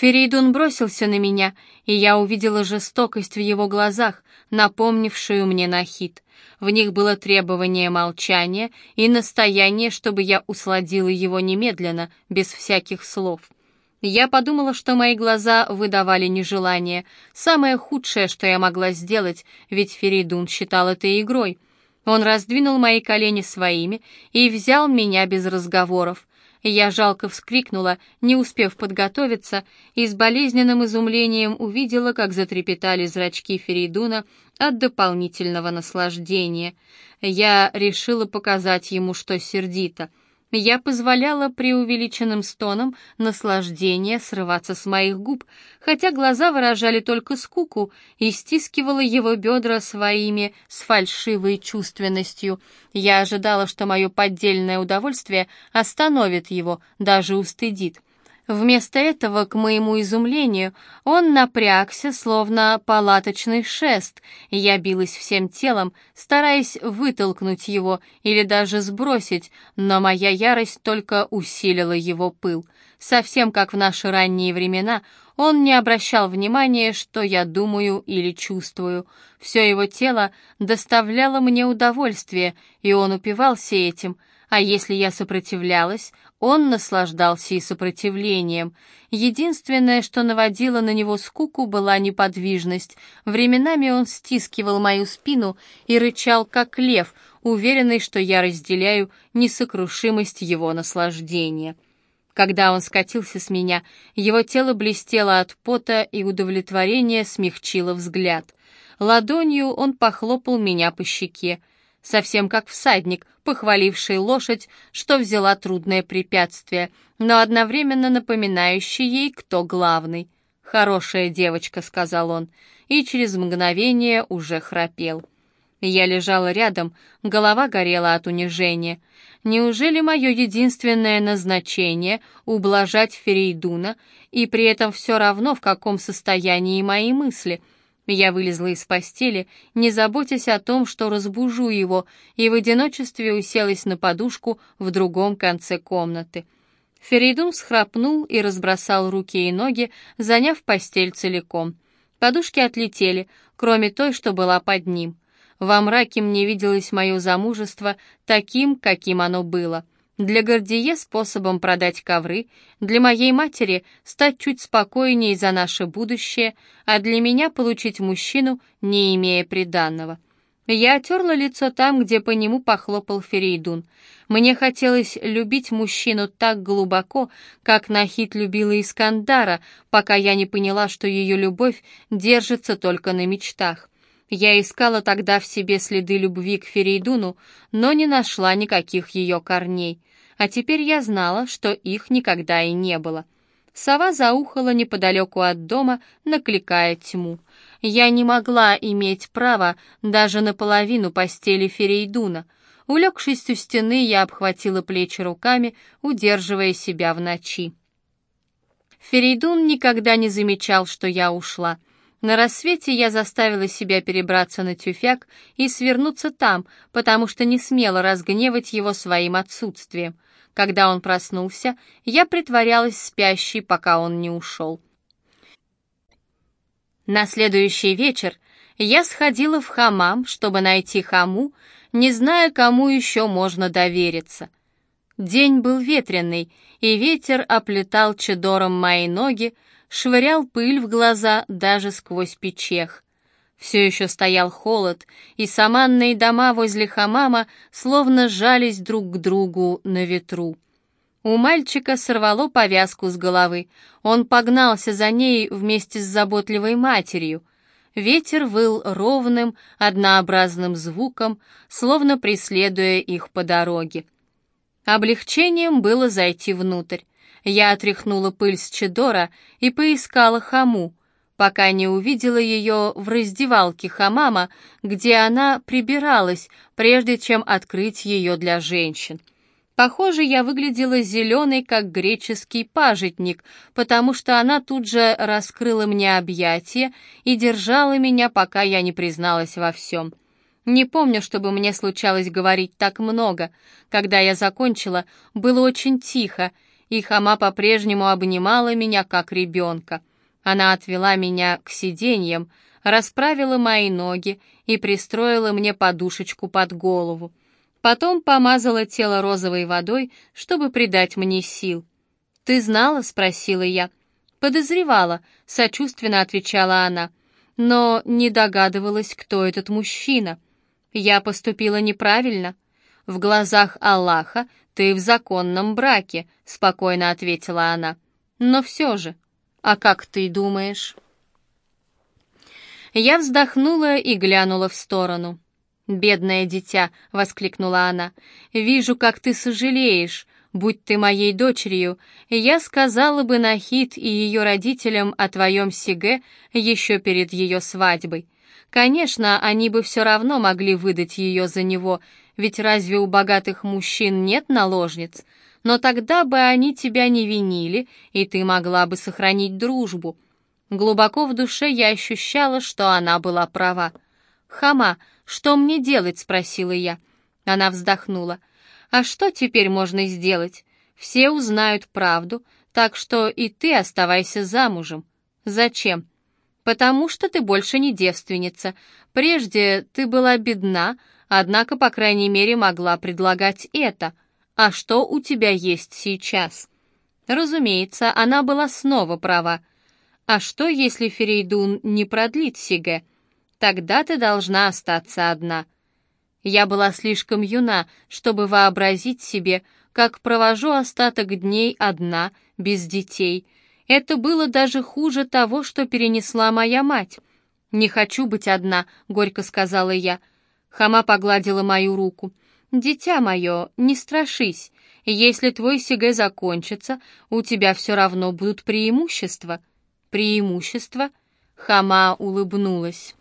Ферейдун бросился на меня, и я увидела жестокость в его глазах, напомнившую мне Нахид. В них было требование молчания и настояние, чтобы я усладила его немедленно, без всяких слов. Я подумала, что мои глаза выдавали нежелание. Самое худшее, что я могла сделать, ведь Феридун считал это игрой. Он раздвинул мои колени своими и взял меня без разговоров. Я жалко вскрикнула, не успев подготовиться, и с болезненным изумлением увидела, как затрепетали зрачки Феридуна от дополнительного наслаждения. Я решила показать ему, что сердито. Я позволяла преувеличенным стонам наслаждения срываться с моих губ, хотя глаза выражали только скуку, и стискивала его бедра своими с фальшивой чувственностью. Я ожидала, что мое поддельное удовольствие остановит его, даже устыдит. Вместо этого, к моему изумлению, он напрягся, словно палаточный шест, я билась всем телом, стараясь вытолкнуть его или даже сбросить, но моя ярость только усилила его пыл. Совсем как в наши ранние времена, он не обращал внимания, что я думаю или чувствую. Все его тело доставляло мне удовольствие, и он упивался этим — а если я сопротивлялась, он наслаждался и сопротивлением. Единственное, что наводило на него скуку, была неподвижность. Временами он стискивал мою спину и рычал, как лев, уверенный, что я разделяю несокрушимость его наслаждения. Когда он скатился с меня, его тело блестело от пота, и удовлетворение смягчило взгляд. Ладонью он похлопал меня по щеке совсем как всадник, похваливший лошадь, что взяла трудное препятствие, но одновременно напоминающий ей, кто главный. «Хорошая девочка», — сказал он, и через мгновение уже храпел. Я лежала рядом, голова горела от унижения. Неужели мое единственное назначение — ублажать Ферейдуна, и при этом все равно, в каком состоянии мои мысли — я вылезла из постели, не заботясь о том, что разбужу его, и в одиночестве уселась на подушку в другом конце комнаты. Ферейдун схрапнул и разбросал руки и ноги, заняв постель целиком. Подушки отлетели, кроме той, что была под ним. Во мраке мне виделось мое замужество таким, каким оно было — для Гордие способом продать ковры, для моей матери стать чуть спокойнее за наше будущее, а для меня получить мужчину, не имея приданного. Я отерла лицо там, где по нему похлопал Ферейдун. Мне хотелось любить мужчину так глубоко, как Нахид любила Искандара, пока я не поняла, что ее любовь держится только на мечтах. Я искала тогда в себе следы любви к Ферейдуну, но не нашла никаких ее корней а теперь я знала, что их никогда и не было. Сова заухала неподалеку от дома, накликая тьму. Я не могла иметь права даже наполовину постели Ферейдуна. Улегшись у стены, я обхватила плечи руками, удерживая себя в ночи. Ферейдун никогда не замечал, что я ушла. На рассвете я заставила себя перебраться на тюфяк и свернуться там, потому что не смела разгневать его своим отсутствием. Когда он проснулся, я притворялась спящей, пока он не ушел. На следующий вечер я сходила в хамам, чтобы найти хаму, не зная, кому еще можно довериться. День был ветреный, и ветер оплетал чедором мои ноги, швырял пыль в глаза даже сквозь печех. Все еще стоял холод, и саманные дома возле хамама словно сжались друг к другу на ветру. У мальчика сорвало повязку с головы. Он погнался за ней вместе с заботливой матерью. Ветер выл ровным, однообразным звуком, словно преследуя их по дороге. Облегчением было зайти внутрь. Я отряхнула пыль с чедора и поискала хаму пока не увидела ее в раздевалке хамама, где она прибиралась, прежде чем открыть ее для женщин. Похоже, я выглядела зеленой, как греческий пажитник, потому что она тут же раскрыла мне объятия и держала меня, пока я не призналась во всем. Не помню, чтобы мне случалось говорить так много. Когда я закончила, было очень тихо, и Хама по-прежнему обнимала меня как ребенка. Она отвела меня к сиденьям, расправила мои ноги и пристроила мне подушечку под голову. Потом помазала тело розовой водой, чтобы придать мне сил. «Ты знала?» — спросила я. «Подозревала», — сочувственно отвечала она, «но не догадывалась, кто этот мужчина. Я поступила неправильно. В глазах Аллаха ты в законном браке», — спокойно ответила она. «Но все же, а как ты думаешь?» Я вздохнула и глянула в сторону. «Бедное дитя!» — воскликнула она. «Вижу, как ты сожалеешь. Будь ты моей дочерью, я сказала бы Нахид и ее родителям о твоем Сиге еще перед ее свадьбой. Конечно, они бы все равно могли выдать ее за него, ведь разве у богатых мужчин нет наложниц? Но тогда бы они тебя не винили, и ты могла бы сохранить дружбу». Глубоко в душе я ощущала, что она была права. «Хама, что мне делать?» — спросила я. Она вздохнула. «А что теперь можно сделать? Все узнают правду, так что и ты оставайся замужем. Зачем? Потому что ты больше не девственница. Прежде ты была бедна, однако, по крайней мере, могла предлагать это. А что у тебя есть сейчас?» Разумеется, она была снова права. А что, если Ферейдун не продлит Сиге? Тогда ты должна остаться одна. Я была слишком юна, чтобы вообразить себе, как провожу остаток дней одна, без детей. Это было даже хуже того, что перенесла моя мать. «Не хочу быть одна», — горько сказала я. Хама погладила мою руку. «Дитя мое, не страшись. Если твой Сиге закончится, у тебя все равно будут преимущества». Преимущество? Хама улыбнулась.